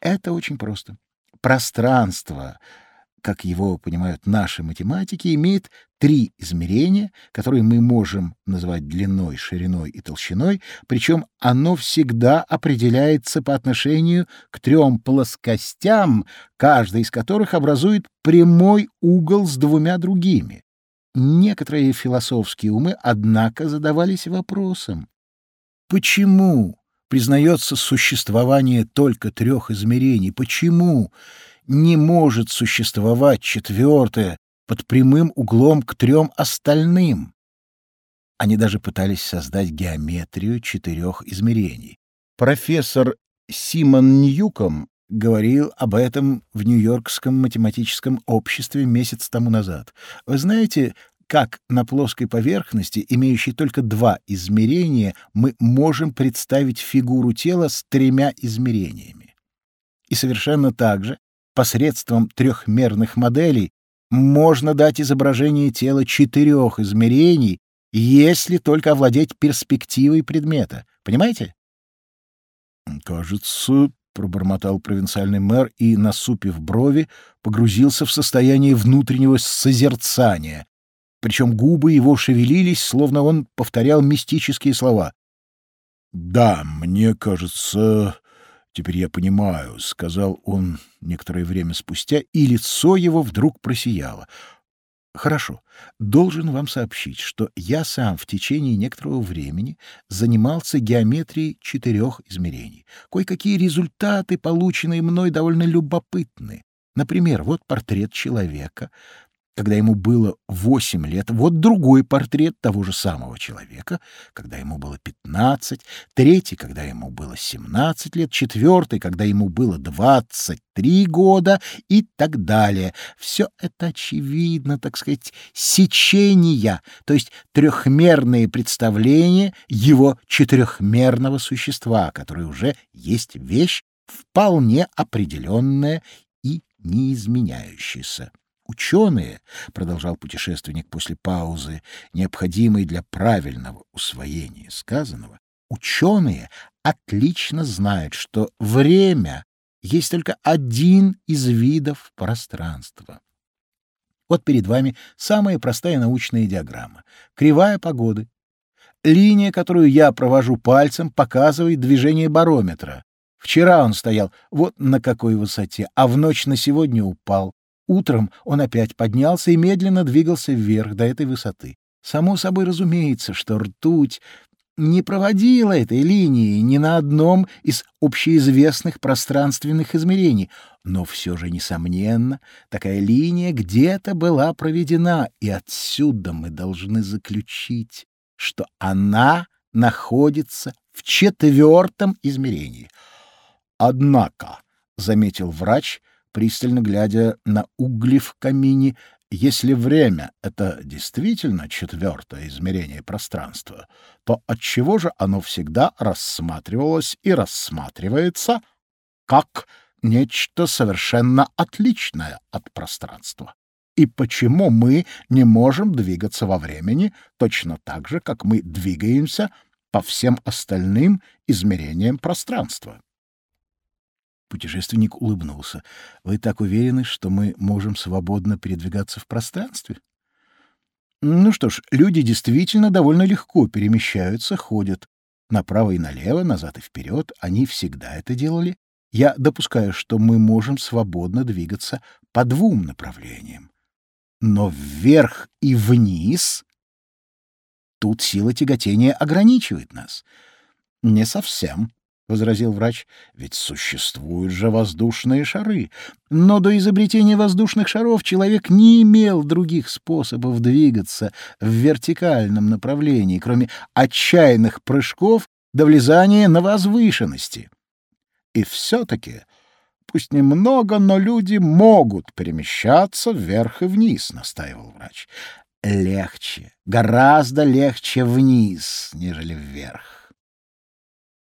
Это очень просто. Пространство как его понимают наши математики, имеет три измерения, которые мы можем называть длиной, шириной и толщиной, причем оно всегда определяется по отношению к трем плоскостям, каждая из которых образует прямой угол с двумя другими. Некоторые философские умы, однако, задавались вопросом, почему признается существование только трех измерений, почему не может существовать четвертое под прямым углом к трем остальным. Они даже пытались создать геометрию четырех измерений. Профессор Симон Ньюком говорил об этом в Нью-Йоркском математическом обществе месяц тому назад. Вы знаете, как на плоской поверхности, имеющей только два измерения, мы можем представить фигуру тела с тремя измерениями. И совершенно так же посредством трехмерных моделей можно дать изображение тела четырех измерений, если только овладеть перспективой предмета. Понимаете? «Кажется, — пробормотал провинциальный мэр и, насупив брови, погрузился в состояние внутреннего созерцания. Причем губы его шевелились, словно он повторял мистические слова. «Да, мне кажется, «Теперь я понимаю», — сказал он некоторое время спустя, и лицо его вдруг просияло. «Хорошо. Должен вам сообщить, что я сам в течение некоторого времени занимался геометрией четырех измерений. Кое-какие результаты, полученные мной, довольно любопытны. Например, вот портрет человека, когда ему было восемь лет, вот другой портрет того же самого человека, когда ему было пятнадцать, третий, когда ему было семнадцать лет, четвертый, когда ему было двадцать три года и так далее. Все это очевидно, так сказать, сечения, то есть трехмерные представления его четырехмерного существа, которое уже есть вещь вполне определенная и неизменяющаяся. Ученые, — продолжал путешественник после паузы, необходимой для правильного усвоения сказанного, ученые отлично знают, что время есть только один из видов пространства. Вот перед вами самая простая научная диаграмма. Кривая погоды. Линия, которую я провожу пальцем, показывает движение барометра. Вчера он стоял вот на какой высоте, а в ночь на сегодня упал. Утром он опять поднялся и медленно двигался вверх до этой высоты. Само собой разумеется, что ртуть не проводила этой линии ни на одном из общеизвестных пространственных измерений, но все же, несомненно, такая линия где-то была проведена, и отсюда мы должны заключить, что она находится в четвертом измерении. Однако, — заметил врач, — пристально глядя на угли в камине, если время — это действительно четвертое измерение пространства, то отчего же оно всегда рассматривалось и рассматривается как нечто совершенно отличное от пространства? И почему мы не можем двигаться во времени точно так же, как мы двигаемся по всем остальным измерениям пространства? Путешественник улыбнулся. «Вы так уверены, что мы можем свободно передвигаться в пространстве?» «Ну что ж, люди действительно довольно легко перемещаются, ходят направо и налево, назад и вперед. Они всегда это делали. Я допускаю, что мы можем свободно двигаться по двум направлениям. Но вверх и вниз тут сила тяготения ограничивает нас. Не совсем. — возразил врач, — ведь существуют же воздушные шары. Но до изобретения воздушных шаров человек не имел других способов двигаться в вертикальном направлении, кроме отчаянных прыжков до влезания на возвышенности. И все-таки, пусть немного, но люди могут перемещаться вверх и вниз, — настаивал врач. Легче, гораздо легче вниз, нежели вверх.